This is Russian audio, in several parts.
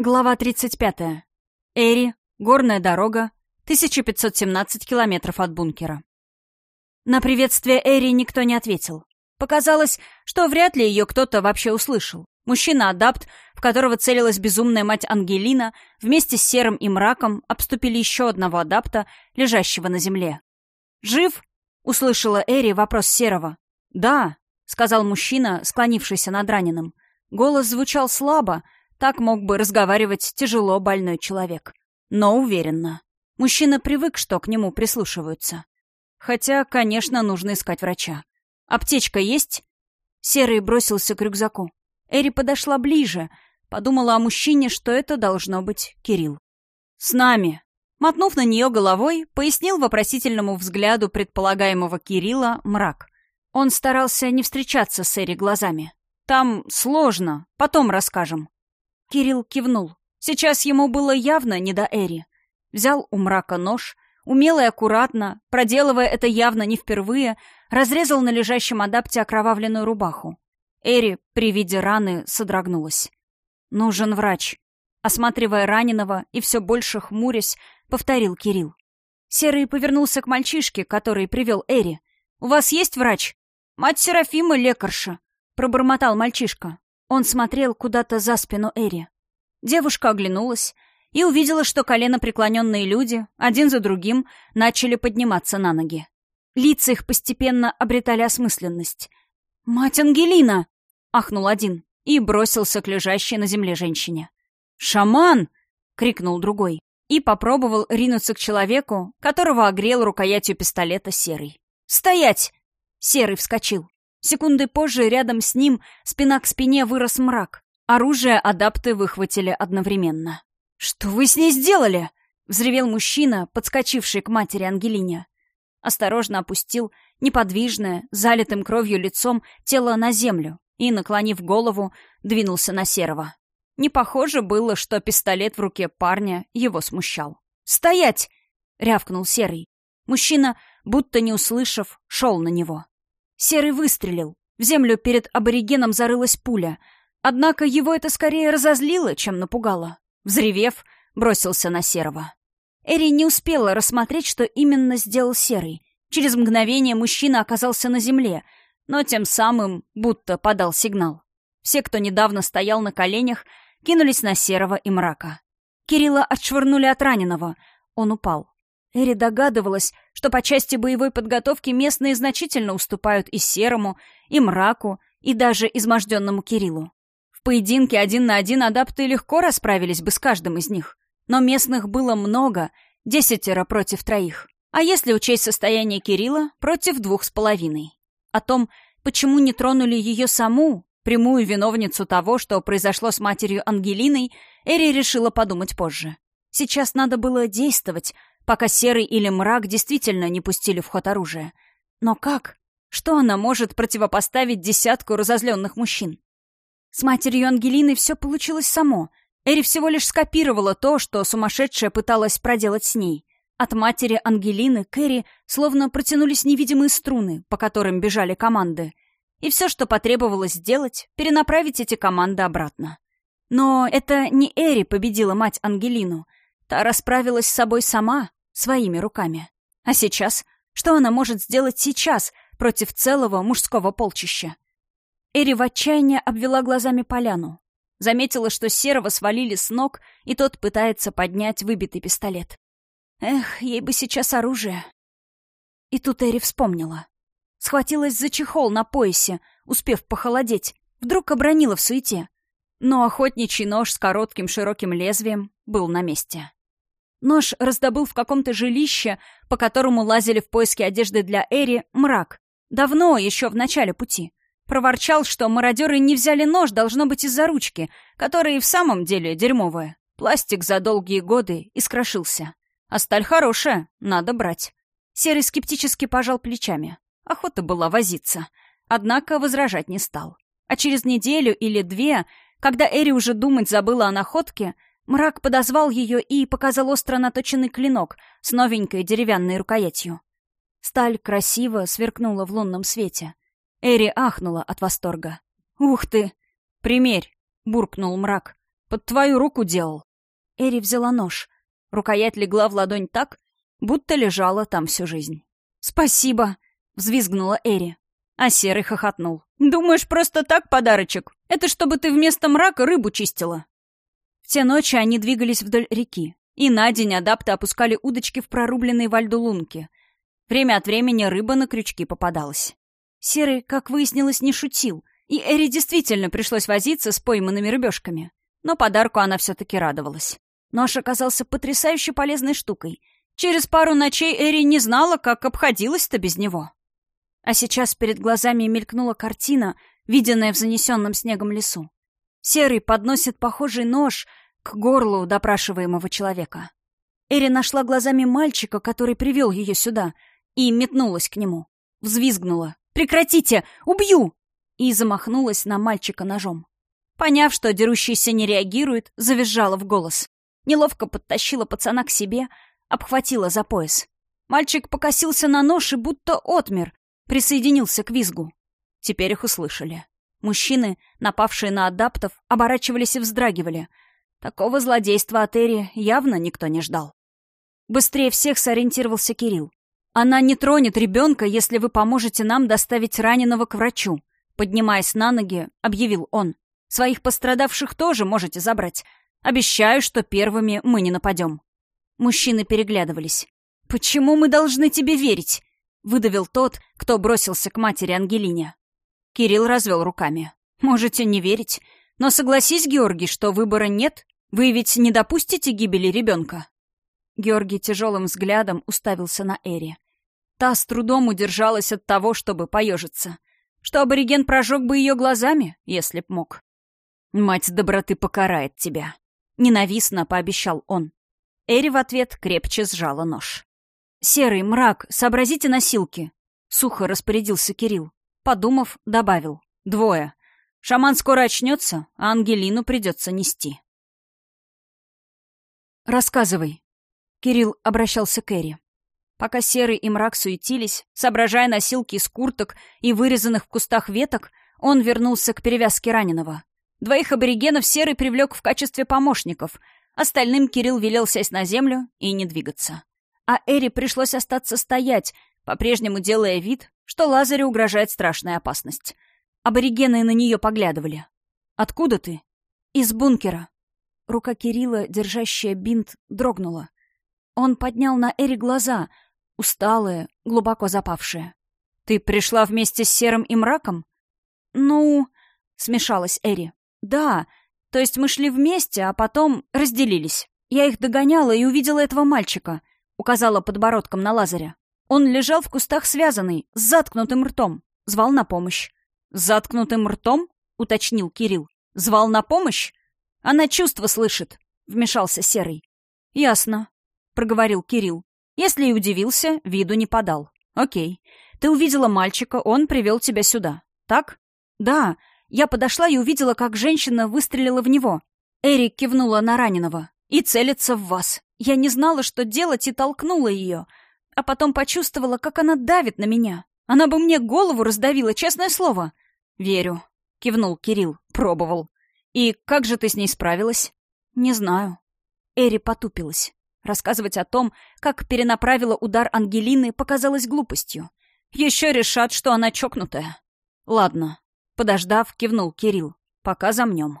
Глава 35. Эри. Горная дорога. 1517 километров от бункера. На приветствие Эри никто не ответил. Показалось, что вряд ли ее кто-то вообще услышал. Мужчина-адапт, в которого целилась безумная мать Ангелина, вместе с Серым и Мраком обступили еще одного адапта, лежащего на земле. «Жив?» — услышала Эри вопрос Серого. «Да», — сказал мужчина, склонившийся над раненым. Голос звучал слабо, так мог бы разговаривать тяжело больной человек. Но уверенно. Мужчина привык, что к нему прислушиваются. Хотя, конечно, нужно искать врача. «Аптечка есть?» Серый бросился к рюкзаку. Эри подошла ближе, подумала о мужчине, что это должно быть Кирилл. «С нами!» Мотнув на нее головой, пояснил вопросительному взгляду предполагаемого Кирилла мрак. Он старался не встречаться с Эри глазами. «Там сложно, потом расскажем». Кирилл кивнул. Сейчас ему было явно не до Эри. Взял у мрака нож, умело и аккуратно, проделывая это явно не впервые, разрезал на лежащем адапте окровавленную рубаху. Эри при виде раны содрогнулась. «Нужен врач», — осматривая раненого и все больше хмурясь, повторил Кирилл. Серый повернулся к мальчишке, который привел Эри. «У вас есть врач?» «Мать Серафима лекарша», — пробормотал мальчишка. Он смотрел куда-то за спину Эри. Девушка оглянулась и увидела, что колено преклоненные люди, один за другим, начали подниматься на ноги. Лица их постепенно обретали осмысленность. «Мать Ангелина!» — ахнул один и бросился к лежащей на земле женщине. «Шаман!» — крикнул другой и попробовал ринуться к человеку, которого огрел рукоятью пистолета Серый. «Стоять!» — Серый вскочил. Секунды позже рядом с ним спина к спине вырос мрак. Оружие адапты выхватили одновременно. «Что вы с ней сделали?» — взревел мужчина, подскочивший к матери Ангелине. Осторожно опустил неподвижное, залитым кровью лицом тело на землю и, наклонив голову, двинулся на Серого. Не похоже было, что пистолет в руке парня его смущал. «Стоять!» — рявкнул Серый. Мужчина, будто не услышав, шел на него. Серый выстрелил. В землю перед аборигеном зарылась пуля. Однако его это скорее разозлило, чем напугало. Взревев, бросился на Серого. Эри не успела рассмотреть, что именно сделал Серый. Через мгновение мужчина оказался на земле, но тем самым будто подал сигнал. Все, кто недавно стоял на коленях, кинулись на Серого и Мрака. Кирилла отшвырнули от раненого. Он упал. Эри догадывалась, что по части боевой подготовки местные значительно уступают и Серому, и Мраку, и даже изможденному Кириллу. В поединке один на один адапты легко расправились бы с каждым из них. Но местных было много, десятеро против троих. А если учесть состояние Кирилла, против двух с половиной. О том, почему не тронули ее саму, прямую виновницу того, что произошло с матерью Ангелиной, Эри решила подумать позже. Сейчас надо было действовать, пока Серый или Мрак действительно не пустили в ход оружие. Но как? Что она может противопоставить десятку разозленных мужчин? С матерью Ангелины все получилось само. Эри всего лишь скопировала то, что сумасшедшая пыталась проделать с ней. От матери Ангелины к Эри словно протянулись невидимые струны, по которым бежали команды. И все, что потребовалось сделать, перенаправить эти команды обратно. Но это не Эри победила мать Ангелину. Та расправилась с собой сама, своими руками. А сейчас? Что она может сделать сейчас против целого мужского полчища? Эри в отчаянии обвела глазами поляну. Заметила, что Серого свалили с ног, и тот пытается поднять выбитый пистолет. Эх, ей бы сейчас оружие. И тут Эри вспомнила. Схватилась за чехол на поясе, успев похолодеть. Вдруг обронила в суете. Но охотничий нож с коротким широким лезвием был на месте. Нож раздобыл в каком-то жилище, по которому лазили в поиске одежды для Эри, мрак. Давно, еще в начале пути. Проворчал, что мародеры не взяли нож, должно быть из-за ручки, которая и в самом деле дерьмовая. Пластик за долгие годы искрошился. А сталь хорошая, надо брать. Серый скептически пожал плечами. Охота была возиться. Однако возражать не стал. А через неделю или две, когда Эри уже думать забыла о находке, Мрак подозвал ее и показал остро наточенный клинок с новенькой деревянной рукоятью. Сталь красиво сверкнула в лунном свете. Эри ахнула от восторга. «Ух ты! Примерь!» — буркнул мрак. Под твою руку делал». Эри взяла нож. Рукоять легла в ладонь так, будто лежала там всю жизнь. «Спасибо!» — взвизгнула Эри. А Серый хохотнул. «Думаешь, просто так подарочек? Это чтобы ты вместо мрака рыбу чистила». Те ночи они двигались вдоль реки, и на день адапты опускали удочки в прорубленные во льду лунки. Время от времени рыба на крючки попадалась. Серый, как выяснилось, не шутил, и Эри действительно пришлось возиться с пойманными рыбешками. Но подарку она все-таки радовалась. Нож оказался потрясающе полезной штукой. Через пару ночей Эри не знала, как обходилась-то без него. А сейчас перед глазами мелькнула картина, виденная в занесенном снегом лесу. Серый подносит похожий нож к горлу допрашиваемого человека. Эри нашла глазами мальчика, который привел ее сюда, и метнулась к нему. Взвизгнула. «Прекратите! Убью!» И замахнулась на мальчика ножом. Поняв, что дерущийся не реагирует, завизжала в голос. Неловко подтащила пацана к себе, обхватила за пояс. Мальчик покосился на нож и будто отмер, присоединился к визгу. Теперь их услышали. Мужчины, напавшие на адаптов, оборачивались и вздрагивали. Такого злодейства от Эри явно никто не ждал. Быстрее всех сориентировался Кирилл. Она не тронет ребенка, если вы поможете нам доставить раненого к врачу. Поднимаясь на ноги, объявил он. Своих пострадавших тоже можете забрать. Обещаю, что первыми мы не нападем. Мужчины переглядывались. «Почему мы должны тебе верить?» — выдавил тот, кто бросился к матери Ангелине. Кирилл развел руками. «Можете не верить, но согласись, Георгий, что выбора нет. Вы ведь не допустите гибели ребенка?» Георгий тяжелым взглядом уставился на Эри. Та с трудом удержалась от того, чтобы поежиться. Что абориген прожег бы ее глазами, если б мог. «Мать доброты покарает тебя», — ненавистно пообещал он. Эри в ответ крепче сжала нож. «Серый мрак, сообразите носилки», — сухо распорядился Кирилл. Подумав, добавил. «Двое. Шаман скоро очнется, а Ангелину придется нести». «Рассказывай», — Кирилл обращался к Эри. Пока Серый и Мрак суетились, соображая носилки из курток и вырезанных в кустах веток, он вернулся к перевязке раненого. Двоих аборигенов Серый привлек в качестве помощников, остальным Кирилл велел сесть на землю и не двигаться. А Эри пришлось остаться стоять, по-прежнему делая вид, что Лазарю угрожает страшная опасность. Аборигены на нее поглядывали. «Откуда ты?» «Из бункера». Рука Кирилла, держащая бинт, дрогнула. Он поднял на Эри глаза — усталая, глубоко запавшая. «Ты пришла вместе с Серым и Мраком?» «Ну...» — смешалась Эри. «Да, то есть мы шли вместе, а потом разделились. Я их догоняла и увидела этого мальчика», — указала подбородком на Лазаря. Он лежал в кустах связанный, с заткнутым ртом. Звал на помощь. «С заткнутым ртом?» — уточнил Кирилл. «Звал на помощь?» «Она чувства слышит», — вмешался Серый. «Ясно», — проговорил Кирилл. Если и удивился, виду не подал. Окей. Ты увидела мальчика, он привел тебя сюда. Так? Да. Я подошла и увидела, как женщина выстрелила в него. Эрик кивнула на раненого. И целится в вас. Я не знала, что делать, и толкнула ее. А потом почувствовала, как она давит на меня. Она бы мне голову раздавила, честное слово. Верю. Кивнул Кирилл. Пробовал. И как же ты с ней справилась? Не знаю. Эри потупилась. Рассказывать о том, как перенаправила удар Ангелины, показалось глупостью. Еще решат, что она чокнутая. Ладно. Подождав, кивнул Кирилл. Пока замнем.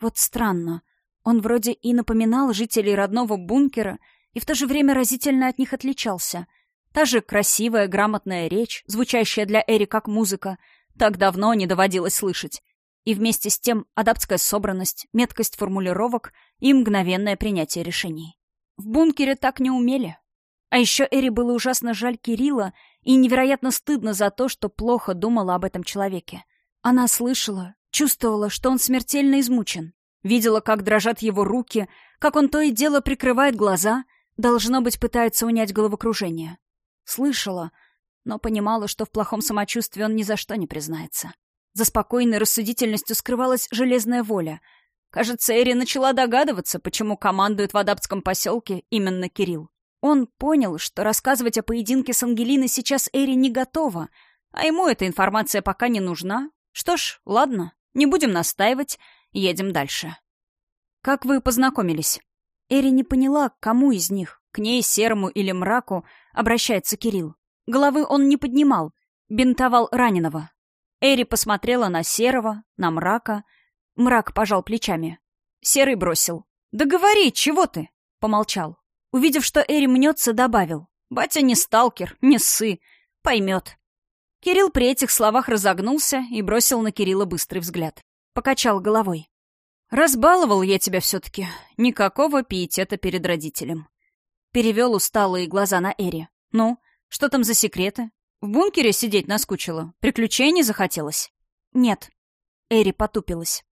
Вот странно. Он вроде и напоминал жителей родного бункера, и в то же время разительно от них отличался. Та же красивая, грамотная речь, звучащая для Эри как музыка, так давно не доводилось слышать. И вместе с тем адаптская собранность, меткость формулировок и мгновенное принятие решений. В бункере так не умели. А еще Эри было ужасно жаль Кирилла и невероятно стыдно за то, что плохо думала об этом человеке. Она слышала, чувствовала, что он смертельно измучен. Видела, как дрожат его руки, как он то и дело прикрывает глаза, должно быть, пытается унять головокружение. Слышала, но понимала, что в плохом самочувствии он ни за что не признается. За спокойной рассудительностью скрывалась железная воля — Кажется, Эри начала догадываться, почему командует в Адаптском поселке именно Кирилл. Он понял, что рассказывать о поединке с Ангелиной сейчас Эри не готова, а ему эта информация пока не нужна. Что ж, ладно, не будем настаивать, едем дальше. Как вы познакомились?» Эри не поняла, к кому из них, к ней, Серому или Мраку, обращается Кирилл. Головы он не поднимал, бинтовал раненого. Эри посмотрела на Серого, на Мрака. Мрак пожал плечами. Серый бросил. «Да говори, чего ты?» Помолчал. Увидев, что Эри мнется, добавил. «Батя не сталкер, не ссы. Поймет». Кирилл при этих словах разогнулся и бросил на Кирилла быстрый взгляд. Покачал головой. «Разбаловал я тебя все-таки. Никакого пиетета перед родителем». Перевел усталые глаза на Эри. «Ну, что там за секреты? В бункере сидеть наскучило? Приключений захотелось?» «Нет». Эри потупилась.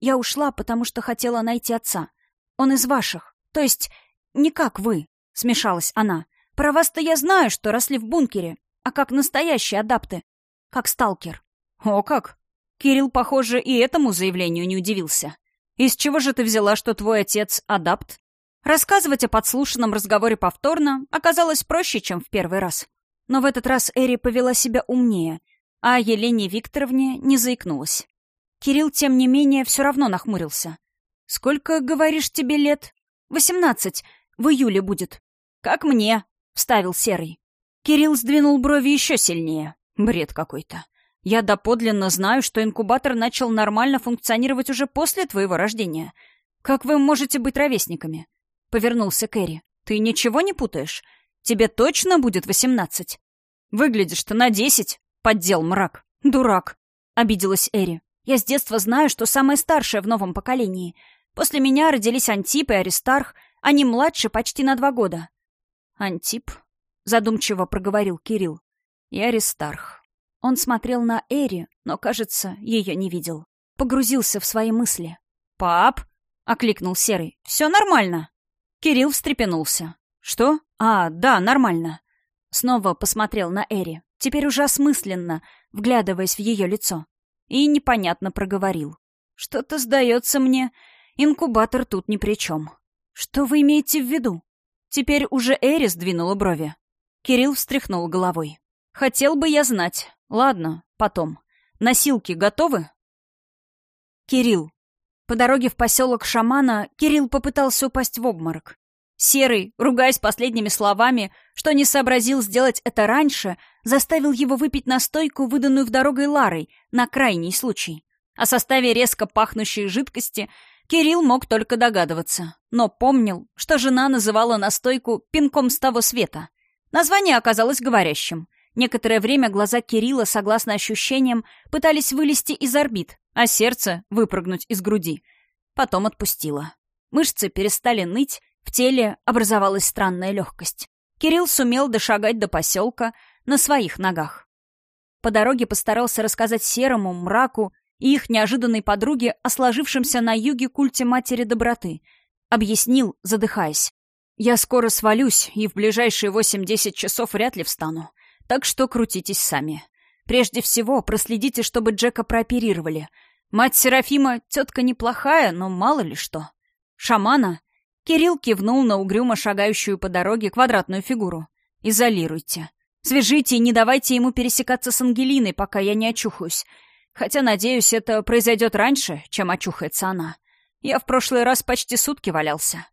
«Я ушла, потому что хотела найти отца. Он из ваших. То есть, не как вы», — смешалась она. «Про вас-то я знаю, что росли в бункере. А как настоящие адапты. Как сталкер». «О как!» Кирилл, похоже, и этому заявлению не удивился. «Из чего же ты взяла, что твой отец адапт?» Рассказывать о подслушанном разговоре повторно оказалось проще, чем в первый раз. Но в этот раз Эри повела себя умнее, а Елене Викторовне не заикнулась. Кирилл, тем не менее, все равно нахмурился. «Сколько, говоришь, тебе лет?» «Восемнадцать. В июле будет». «Как мне», — вставил Серый. Кирилл сдвинул брови еще сильнее. Бред какой-то. Я доподлинно знаю, что инкубатор начал нормально функционировать уже после твоего рождения. Как вы можете быть ровесниками?» Повернулся Кэрри. «Ты ничего не путаешь? Тебе точно будет восемнадцать?» «Выглядишь-то на десять», — поддел мрак. «Дурак», — обиделась Эри. «Я с детства знаю, что самая старшая в новом поколении. После меня родились Антип и Аристарх. Они младше почти на два года». «Антип», — задумчиво проговорил Кирилл. «И Аристарх. Он смотрел на Эри, но, кажется, ее не видел. Погрузился в свои мысли. «Пап!» — окликнул Серый. «Все нормально!» Кирилл встрепенулся. «Что? А, да, нормально!» Снова посмотрел на Эри, теперь уже осмысленно, вглядываясь в ее лицо. И непонятно проговорил. «Что-то сдается мне. Инкубатор тут ни при чем. Что вы имеете в виду?» Теперь уже Эри сдвинула брови. Кирилл встряхнул головой. «Хотел бы я знать. Ладно, потом. Носилки готовы? Кирилл. По дороге в поселок Шамана Кирилл попытался упасть в обморок. Серый, ругаясь последними словами, что не сообразил сделать это раньше, заставил его выпить настойку, выданную в дорогой Ларой, на крайний случай. О составе резко пахнущей жидкости Кирилл мог только догадываться, но помнил, что жена называла настойку «пинком с того света». Название оказалось говорящим. Некоторое время глаза Кирилла, согласно ощущениям, пытались вылезти из орбит, а сердце — выпрыгнуть из груди. Потом отпустило. Мышцы перестали ныть, в теле образовалась странная легкость. Кирилл сумел дошагать до поселка на своих ногах. По дороге постарался рассказать Серому, Мраку и их неожиданной подруге о сложившемся на юге культе Матери Доброты. Объяснил, задыхаясь. «Я скоро свалюсь, и в ближайшие восемь-десять часов вряд ли встану. Так что крутитесь сами. Прежде всего, проследите, чтобы Джека прооперировали. Мать Серафима — тетка неплохая, но мало ли что. Шамана? Кирилл кивнул на угрюмо шагающую по дороге квадратную фигуру. Изолируйте. Свяжите и не давайте ему пересекаться с Ангелиной, пока я не очухаюсь. Хотя, надеюсь, это произойдет раньше, чем очухается она. Я в прошлый раз почти сутки валялся.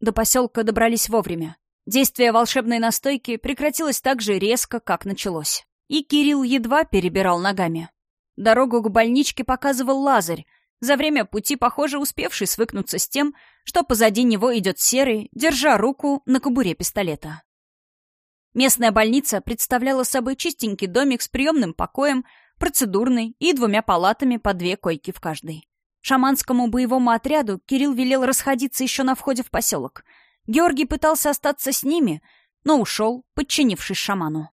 До поселка добрались вовремя. Действие волшебной настойки прекратилось так же резко, как началось. И Кирилл едва перебирал ногами. Дорогу к больничке показывал Лазарь, за время пути, похоже, успевший свыкнуться с тем, что позади него идет Серый, держа руку на кобуре пистолета. Местная больница представляла собой чистенький домик с приемным покоем, процедурной и двумя палатами по две койки в каждой. Шаманскому боевому отряду Кирилл велел расходиться еще на входе в поселок — Георгий пытался остаться с ними, но ушел, подчинившись шаману.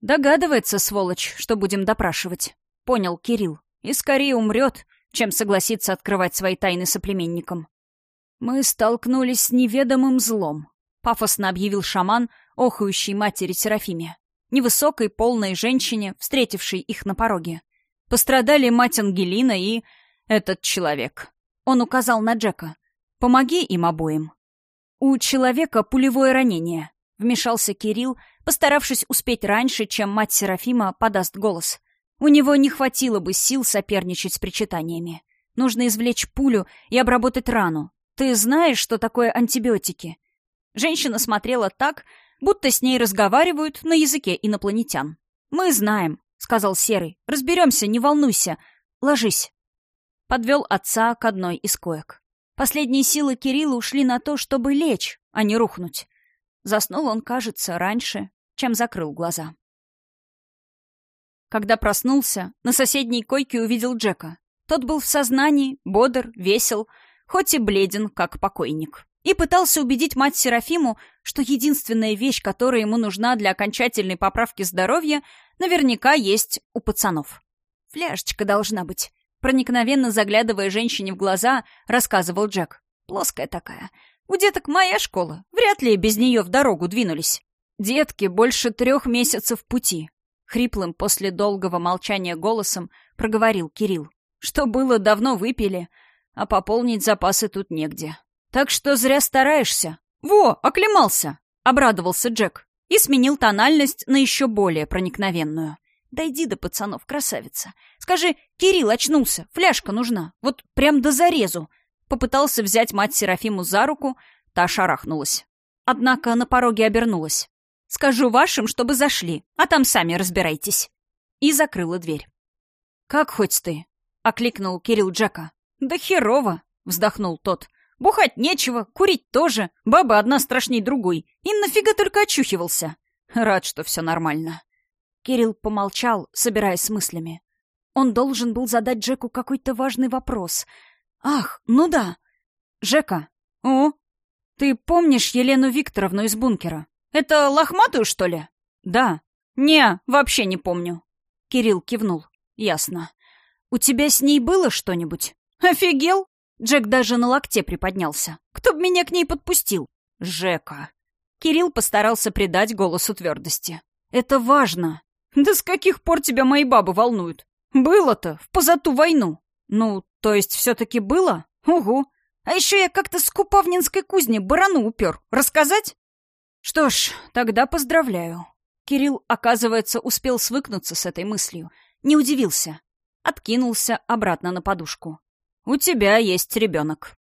«Догадывается, сволочь, что будем допрашивать», — понял Кирилл. «И скорее умрет, чем согласится открывать свои тайны соплеменникам». «Мы столкнулись с неведомым злом», — пафосно объявил шаман, охающей матери Серафиме, невысокой, полной женщине, встретившей их на пороге. Пострадали мать Ангелина и... этот человек. Он указал на Джека. «Помоги им обоим». «У человека пулевое ранение», — вмешался Кирилл, постаравшись успеть раньше, чем мать Серафима подаст голос. У него не хватило бы сил соперничать с причитаниями. Нужно извлечь пулю и обработать рану. Ты знаешь, что такое антибиотики?» Женщина смотрела так, будто с ней разговаривают на языке инопланетян. «Мы знаем», — сказал Серый. «Разберемся, не волнуйся. Ложись». Подвел отца к одной из коек. Последние силы Кирилла ушли на то, чтобы лечь, а не рухнуть. Заснул он, кажется, раньше, чем закрыл глаза. Когда проснулся, на соседней койке увидел Джека. Тот был в сознании, бодр, весел, хоть и бледен, как покойник. И пытался убедить мать Серафиму, что единственная вещь, которая ему нужна для окончательной поправки здоровья, наверняка есть у пацанов. «Фляжечка должна быть», — проникновенно заглядывая женщине в глаза, рассказывал Джек. «Плоская такая. У деток моя школа. Вряд ли без нее в дорогу двинулись. Детки больше трех месяцев пути. Хриплым после долгого молчания голосом проговорил Кирилл. Что было, давно выпили, а пополнить запасы тут негде. Так что зря стараешься. Во, оклемался! Обрадовался Джек и сменил тональность на еще более проникновенную. Дойди до пацанов, красавица. Скажи, Кирилл очнулся, фляжка нужна. Вот прям до зарезу. Попытался взять мать Серафиму за руку, та шарахнулась. Однако на пороге обернулась. «Скажу вашим, чтобы зашли, а там сами разбирайтесь». И закрыла дверь. «Как хоть ты?» — окликнул Кирилл Джека. «Да херово!» — вздохнул тот. «Бухать нечего, курить тоже. Баба одна страшней другой. И нафига только очухивался?» «Рад, что все нормально». Кирилл помолчал, собираясь с мыслями. Он должен был задать Джеку какой-то важный вопрос — «Ах, ну да! Жека!» «О, ты помнишь Елену Викторовну из бункера? Это лохматую, что ли?» «Да». «Не, вообще не помню». Кирилл кивнул. «Ясно. У тебя с ней было что-нибудь?» «Офигел?» Джек даже на локте приподнялся. «Кто б меня к ней подпустил?» «Жека». Кирилл постарался придать голосу твердости. «Это важно». «Да с каких пор тебя мои бабы волнуют? Было-то, в позату войну». «Ну, то есть все-таки было? Угу. А еще я как-то с Купавнинской кузни барану упер. Рассказать? Что ж, тогда поздравляю. Кирилл, оказывается, успел свыкнуться с этой мыслью. Не удивился. Откинулся обратно на подушку. У тебя есть ребенок.